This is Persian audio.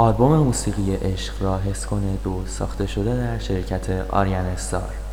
آلبوم موسیقی عشق را حس کن دو ساخته شده در شرکت آریان استار